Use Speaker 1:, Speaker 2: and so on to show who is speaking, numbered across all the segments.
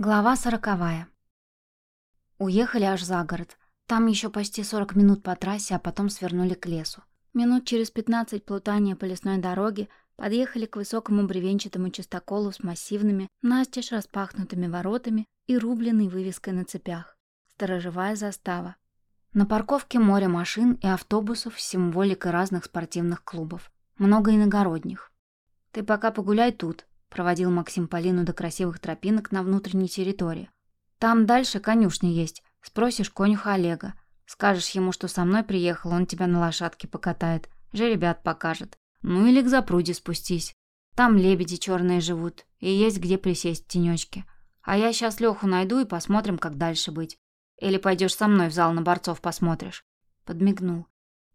Speaker 1: Глава сороковая. Уехали аж за город. Там еще почти 40 минут по трассе, а потом свернули к лесу. Минут через 15 плутания по лесной дороге подъехали к высокому бревенчатому частоколу с массивными, настежь распахнутыми воротами и рубленной вывеской на цепях. Сторожевая застава. На парковке море машин и автобусов с символикой разных спортивных клубов. Много иногородних. «Ты пока погуляй тут», Проводил Максим Полину до красивых тропинок на внутренней территории. Там дальше конюшня есть. Спросишь конюха Олега. Скажешь ему, что со мной приехал, он тебя на лошадке покатает. Жеребят покажет. Ну или к запруде спустись. Там лебеди черные живут, и есть где присесть в тенечке. А я сейчас Леху найду и посмотрим, как дальше быть. Или пойдешь со мной в зал на борцов посмотришь. Подмигнул.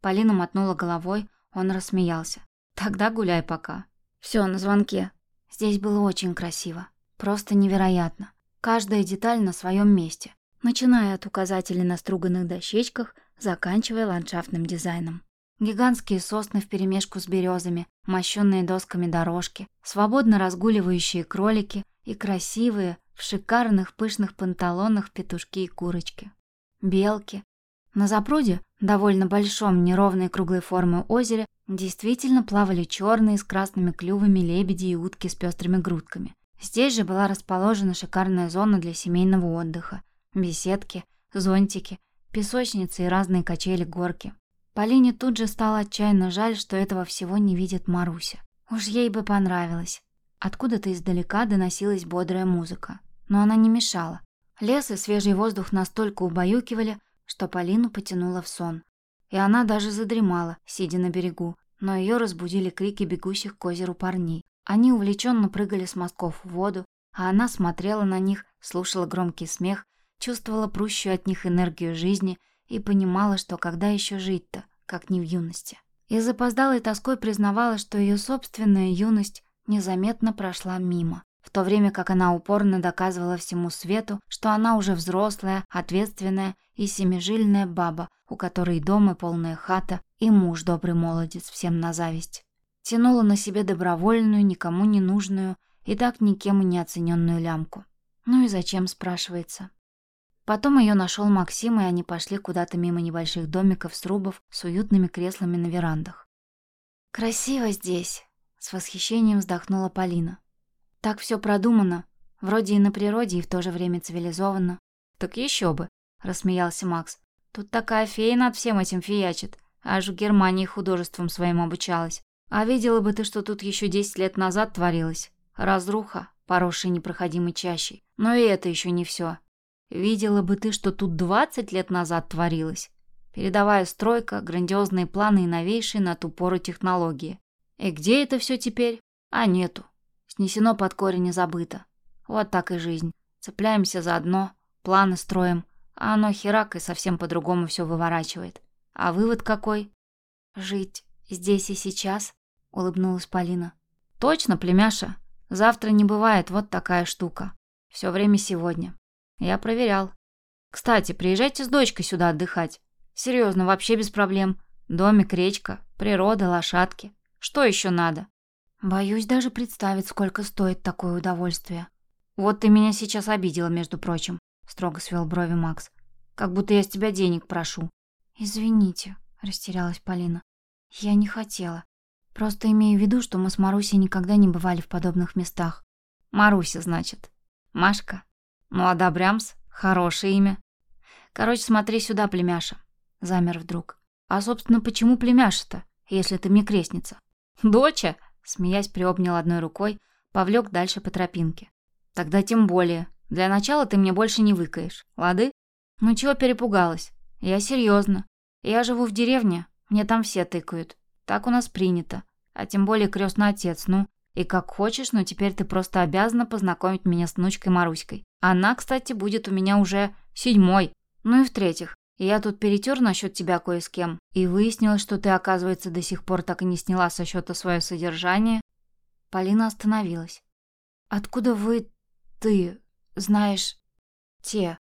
Speaker 1: Полина мотнула головой, он рассмеялся. Тогда гуляй пока. Все, на звонке. Здесь было очень красиво. Просто невероятно. Каждая деталь на своем месте. Начиная от указателей на струганных дощечках, заканчивая ландшафтным дизайном. Гигантские сосны вперемешку с березами, мощенные досками дорожки, свободно разгуливающие кролики и красивые, в шикарных пышных панталонах петушки и курочки. Белки. На запруде, довольно большом неровной круглой формы озере, Действительно плавали черные с красными клювами лебеди и утки с пестрыми грудками. Здесь же была расположена шикарная зона для семейного отдыха. Беседки, зонтики, песочницы и разные качели-горки. Полине тут же стало отчаянно жаль, что этого всего не видит Маруся. Уж ей бы понравилось. Откуда-то издалека доносилась бодрая музыка. Но она не мешала. Лес и свежий воздух настолько убаюкивали, что Полину потянуло в сон и она даже задремала, сидя на берегу, но ее разбудили крики бегущих к озеру парней. Они увлеченно прыгали с мостков в воду, а она смотрела на них, слушала громкий смех, чувствовала прущую от них энергию жизни и понимала, что когда еще жить-то, как не в юности. И запоздалой тоской признавала, что ее собственная юность незаметно прошла мимо в то время как она упорно доказывала всему свету, что она уже взрослая, ответственная и семижильная баба, у которой дома полная хата и муж добрый молодец, всем на зависть. Тянула на себе добровольную, никому не нужную и так никем и не оцененную лямку. Ну и зачем, спрашивается. Потом ее нашел Максим, и они пошли куда-то мимо небольших домиков срубов с уютными креслами на верандах. «Красиво здесь!» — с восхищением вздохнула Полина. Так все продумано. Вроде и на природе, и в то же время цивилизованно. Так еще бы, рассмеялся Макс. Тут такая фея над всем этим фиячит. Аж в Германии художеством своим обучалась. А видела бы ты, что тут еще десять лет назад творилось. Разруха, поросшая непроходимой чащей. Но и это еще не все. Видела бы ты, что тут двадцать лет назад творилось. Передовая стройка, грандиозные планы и новейшие на ту пору технологии. И где это все теперь? А нету. Снесено под корень и забыто. Вот так и жизнь. Цепляемся за одно, планы строим, а оно херак и совсем по-другому все выворачивает. А вывод какой? Жить здесь и сейчас, улыбнулась Полина. Точно, племяша. Завтра не бывает, вот такая штука. Все время сегодня. Я проверял. Кстати, приезжайте с дочкой сюда отдыхать. Серьезно, вообще без проблем. Домик, речка, природа, лошадки. Что еще надо? Боюсь даже представить, сколько стоит такое удовольствие. Вот ты меня сейчас обидела, между прочим, строго свел брови Макс. Как будто я с тебя денег прошу. Извините, растерялась Полина. Я не хотела. Просто имею в виду, что мы с Марусей никогда не бывали в подобных местах. Маруся, значит. Машка. Ну, а Добрямс? Хорошее имя. Короче, смотри сюда, племяша. Замер вдруг. А, собственно, почему племяша-то, если ты мне крестница? Доча? Смеясь, приобнял одной рукой, повлек дальше по тропинке. «Тогда тем более. Для начала ты мне больше не выкаешь, лады?» «Ну чего перепугалась? Я серьезно. Я живу в деревне, мне там все тыкают. Так у нас принято. А тем более крестный отец, ну. И как хочешь, но теперь ты просто обязана познакомить меня с внучкой Маруськой. Она, кстати, будет у меня уже седьмой. Ну и в-третьих, я тут перетер насчет тебя кое с кем, и выяснилось, что ты, оказывается, до сих пор так и не сняла со счета свое содержание. Полина остановилась. Откуда вы... ты... знаешь... те...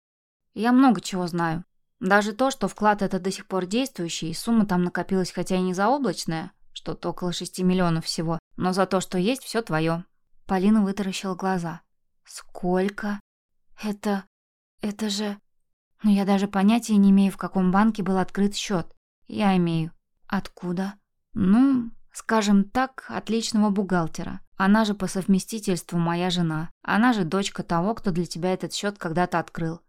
Speaker 1: Я много чего знаю. Даже то, что вклад это до сих пор действующий, и сумма там накопилась хотя и не заоблачная, что-то около шести миллионов всего, но за то, что есть, все твое. Полина вытаращила глаза. Сколько? Это... это же... Но я даже понятия не имею, в каком банке был открыт счет. Я имею. Откуда? Ну, скажем так, отличного бухгалтера. Она же по совместительству моя жена. Она же дочка того, кто для тебя этот счет когда-то открыл.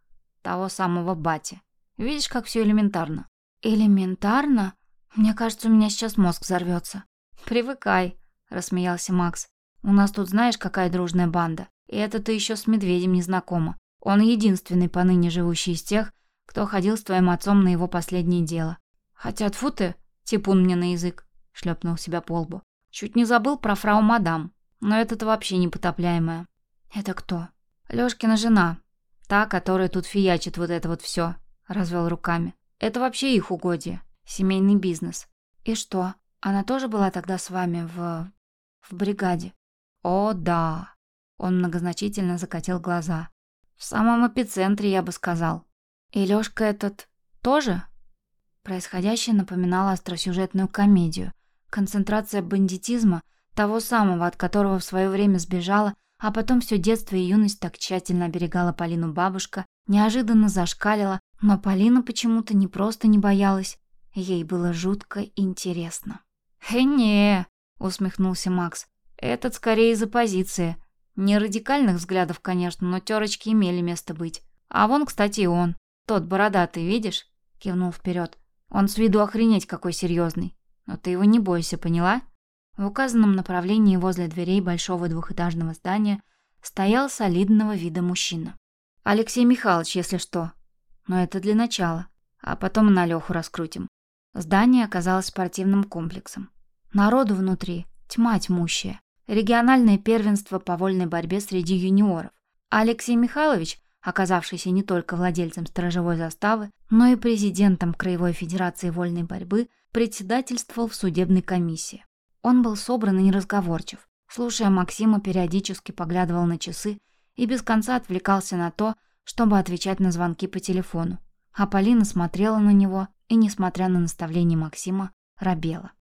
Speaker 1: Того самого бати. Видишь, как все элементарно? Элементарно? Мне кажется, у меня сейчас мозг взорвется. Привыкай, рассмеялся Макс. У нас тут знаешь, какая дружная банда. И это ты еще с медведем не знакома. Он единственный поныне живущий из тех, кто ходил с твоим отцом на его последнее дело. Хотя тьфу ты, типун мне на язык, шлепнул себя по лбу. Чуть не забыл про фрау мадам, но это-то вообще непотопляемая. Это кто? Лёшкина жена. Та, которая тут фиячит вот это вот все. развел руками. Это вообще их угодье. Семейный бизнес. И что, она тоже была тогда с вами в... в бригаде? О, да. Он многозначительно закатил глаза. В самом эпицентре, я бы сказал. И Лёшка этот тоже? Происходящее напоминало остросюжетную комедию. Концентрация бандитизма, того самого, от которого в свое время сбежала, а потом все детство и юность так тщательно оберегала Полину бабушка, неожиданно зашкалила, но Полина почему-то не просто не боялась, ей было жутко интересно. «Э, не», — усмехнулся Макс, — «этот скорее из оппозиции. Не радикальных взглядов, конечно, но терочки имели место быть. А вон, кстати, и он. Тот бородатый, видишь?» Кивнул вперед. «Он с виду охренеть какой серьезный. Но ты его не бойся, поняла?» В указанном направлении возле дверей большого двухэтажного здания стоял солидного вида мужчина. «Алексей Михайлович, если что. Но это для начала. А потом на Леху раскрутим». Здание оказалось спортивным комплексом. Народу внутри тьма тьмущая региональное первенство по вольной борьбе среди юниоров. Алексей Михайлович, оказавшийся не только владельцем сторожевой заставы, но и президентом Краевой Федерации вольной борьбы, председательствовал в судебной комиссии. Он был собран и неразговорчив. Слушая Максима, периодически поглядывал на часы и без конца отвлекался на то, чтобы отвечать на звонки по телефону. А Полина смотрела на него и, несмотря на наставление Максима, робела.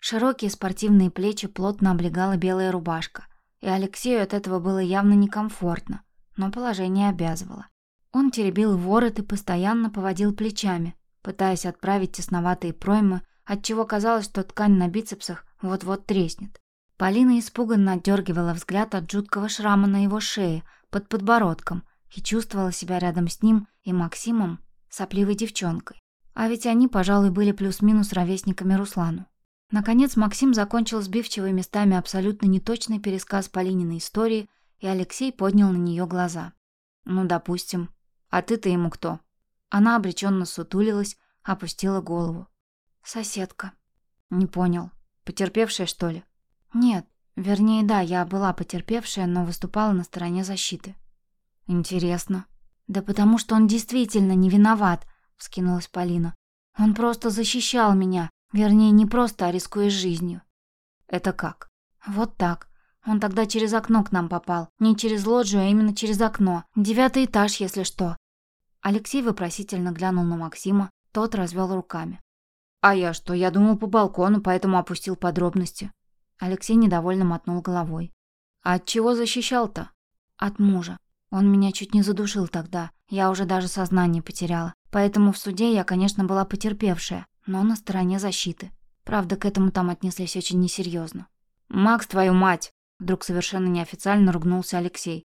Speaker 1: Широкие спортивные плечи плотно облегала белая рубашка, и Алексею от этого было явно некомфортно, но положение обязывало. Он теребил ворот и постоянно поводил плечами, пытаясь отправить тесноватые проймы, отчего казалось, что ткань на бицепсах вот-вот треснет. Полина испуганно отдергивала взгляд от жуткого шрама на его шее, под подбородком, и чувствовала себя рядом с ним и Максимом сопливой девчонкой. А ведь они, пожалуй, были плюс-минус ровесниками Руслану. Наконец Максим закончил сбивчивый местами абсолютно неточный пересказ Полининой истории, и Алексей поднял на нее глаза. «Ну, допустим. А ты-то ему кто?» Она обреченно сутулилась, опустила голову. «Соседка». «Не понял. Потерпевшая, что ли?» «Нет. Вернее, да, я была потерпевшая, но выступала на стороне защиты». «Интересно». «Да потому что он действительно не виноват», — вскинулась Полина. «Он просто защищал меня, Вернее, не просто, а рискуя жизнью. Это как? Вот так. Он тогда через окно к нам попал. Не через лоджию, а именно через окно. Девятый этаж, если что. Алексей вопросительно глянул на Максима, тот развел руками. «А я что? Я думал по балкону, поэтому опустил подробности». Алексей недовольно мотнул головой. «А от чего защищал-то?» «От мужа. Он меня чуть не задушил тогда. Я уже даже сознание потеряла. Поэтому в суде я, конечно, была потерпевшая но на стороне защиты. Правда, к этому там отнеслись очень несерьезно. «Макс, твою мать!» Вдруг совершенно неофициально ругнулся Алексей.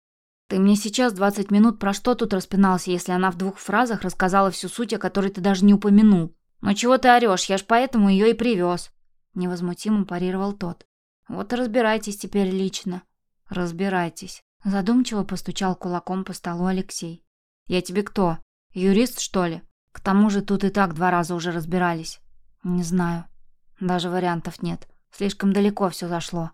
Speaker 1: «Ты мне сейчас 20 минут про что тут распинался, если она в двух фразах рассказала всю суть, о которой ты даже не упомянул? Но чего ты орешь? Я ж поэтому ее и привез. Невозмутимо парировал тот. «Вот и разбирайтесь теперь лично». «Разбирайтесь», — задумчиво постучал кулаком по столу Алексей. «Я тебе кто? Юрист, что ли? К тому же тут и так два раза уже разбирались. Не знаю. Даже вариантов нет. Слишком далеко все зашло.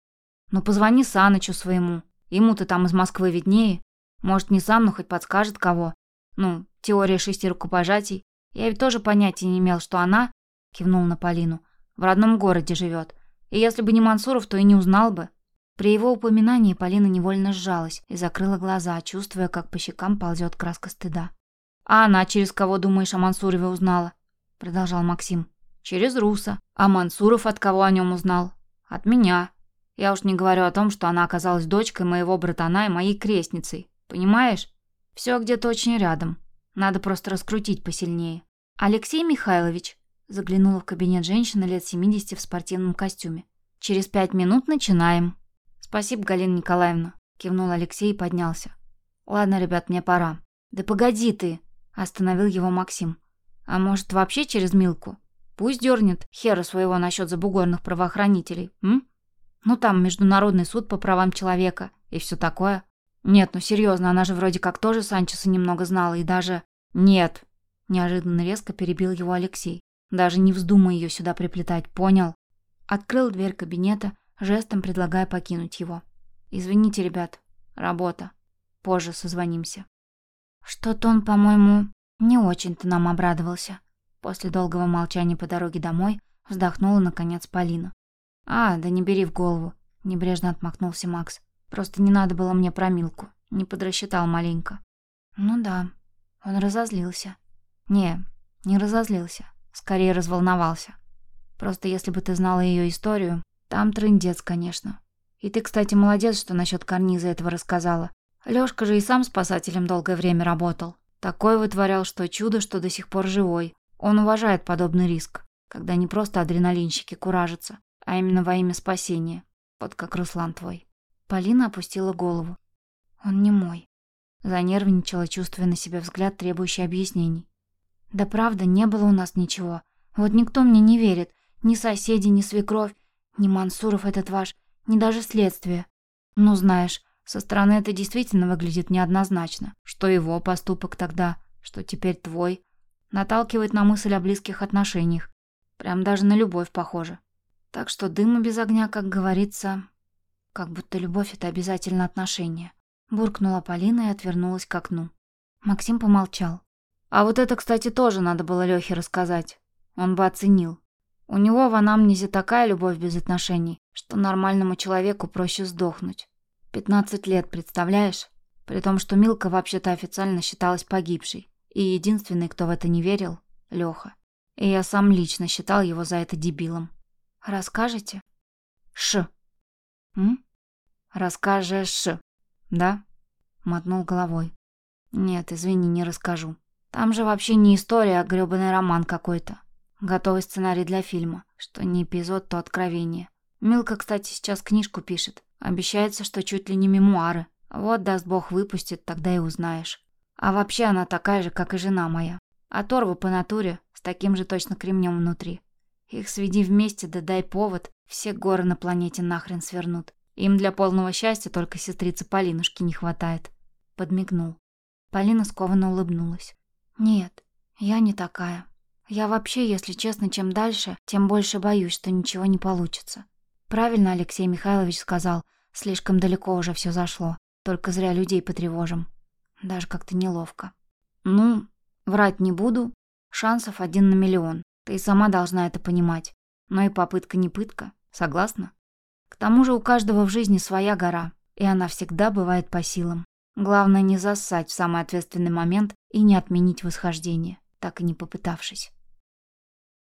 Speaker 1: Ну позвони Санычу своему. Ему-то там из Москвы виднее. Может, не сам, но хоть подскажет кого. Ну, теория шести рукопожатий. Я ведь тоже понятия не имел, что она, кивнул на Полину, в родном городе живет. И если бы не Мансуров, то и не узнал бы. При его упоминании Полина невольно сжалась и закрыла глаза, чувствуя, как по щекам ползет краска стыда. «А она через кого, думаешь, о Мансурове узнала?» Продолжал Максим. «Через Руса. А Мансуров от кого о нем узнал?» «От меня. Я уж не говорю о том, что она оказалась дочкой моего братана и моей крестницей. Понимаешь? Все где-то очень рядом. Надо просто раскрутить посильнее. Алексей Михайлович, заглянула в кабинет женщина лет 70 в спортивном костюме. Через пять минут начинаем. Спасибо, Галина Николаевна, кивнул Алексей и поднялся. Ладно, ребят, мне пора. Да погоди ты, остановил его Максим. А может, вообще через Милку? Пусть дернет хера своего насчет забугорных правоохранителей, м? Ну там международный суд по правам человека и все такое. Нет, ну серьезно, она же вроде как тоже Санчеса немного знала и даже... Нет, неожиданно резко перебил его Алексей. Даже не вздумай ее сюда приплетать, понял? Открыл дверь кабинета, жестом предлагая покинуть его. Извините, ребят, работа. Позже созвонимся. Что-то он, по-моему, не очень-то нам обрадовался. После долгого молчания по дороге домой вздохнула, наконец, Полина. «А, да не бери в голову», — небрежно отмахнулся Макс. «Просто не надо было мне про Милку. Не подрасчитал маленько». «Ну да». Он разозлился. «Не, не разозлился. Скорее разволновался. Просто если бы ты знала ее историю, там трындец, конечно. И ты, кстати, молодец, что насчет карниза этого рассказала. Лёшка же и сам спасателем долгое время работал. Такое вытворял, что чудо, что до сих пор живой. Он уважает подобный риск, когда не просто адреналинщики куражатся, а именно во имя спасения. Вот как Руслан твой. Полина опустила голову. Он не мой. Занервничала, чувствуя на себе взгляд, требующий объяснений. Да правда, не было у нас ничего. Вот никто мне не верит. Ни соседи, ни свекровь, ни Мансуров этот ваш, ни даже следствие. Ну, знаешь, со стороны это действительно выглядит неоднозначно. Что его поступок тогда, что теперь твой. Наталкивает на мысль о близких отношениях. Прям даже на любовь похоже. Так что дыма без огня, как говорится... Как будто любовь — это обязательно отношение. Буркнула Полина и отвернулась к окну. Максим помолчал. А вот это, кстати, тоже надо было Лёхе рассказать. Он бы оценил. У него в анамнезе такая любовь без отношений, что нормальному человеку проще сдохнуть. 15 лет, представляешь? При том, что Милка вообще-то официально считалась погибшей. И единственный, кто в это не верил — Лёха. И я сам лично считал его за это дебилом. Расскажете? Ш. М? Расскажешь, да? Мотнул головой. Нет, извини, не расскажу. Там же вообще не история, а грёбаный роман какой-то. Готовый сценарий для фильма. Что не эпизод, то откровение. Милка, кстати, сейчас книжку пишет. Обещается, что чуть ли не мемуары. Вот, даст бог, выпустит, тогда и узнаешь. А вообще она такая же, как и жена моя. Оторва по натуре, с таким же точно кремнем внутри. Их сведи вместе, да дай повод, все горы на планете нахрен свернут. Им для полного счастья только сестрицы Полинушки не хватает. Подмигнул. Полина скованно улыбнулась. Нет, я не такая. Я вообще, если честно, чем дальше, тем больше боюсь, что ничего не получится. Правильно Алексей Михайлович сказал, слишком далеко уже все зашло. Только зря людей потревожим. Даже как-то неловко. Ну, врать не буду. Шансов один на миллион. Ты и сама должна это понимать. Но и попытка не пытка. Согласна? К тому же у каждого в жизни своя гора, и она всегда бывает по силам. Главное не зассать в самый ответственный момент и не отменить восхождение, так и не попытавшись.